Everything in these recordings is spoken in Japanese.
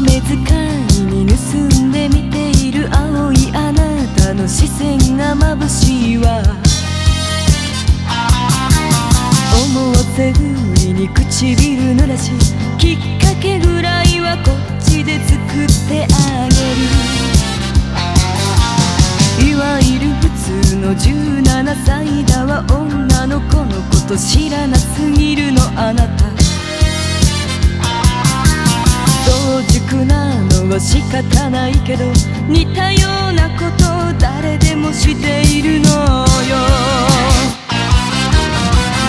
目遣いに盗んで見ている青いあなたの視線が眩しいわ。思わせぶりに唇濡らしきっかけぐらいはこっちで作ってあげる。いわゆる普通の17歳だわ女の子のこと知らなは仕方ないけど似たようなこと誰でもしているのよ。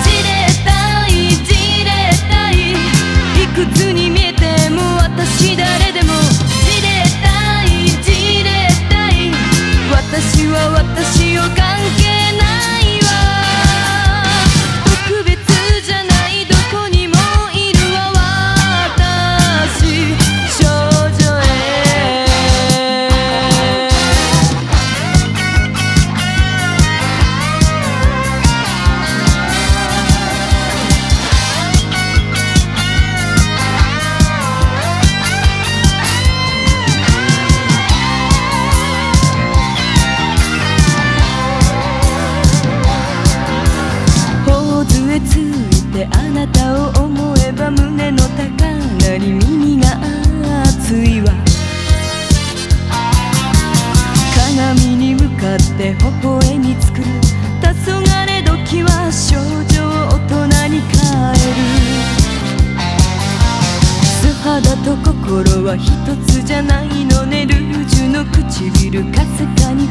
じれたいじれたいいくつに見えても私誰でもじれたいじれたい。私は私微笑み作る黄昏時は少女を大人に変える。素肌と心は一つじゃないのね。ルージュの唇かすかに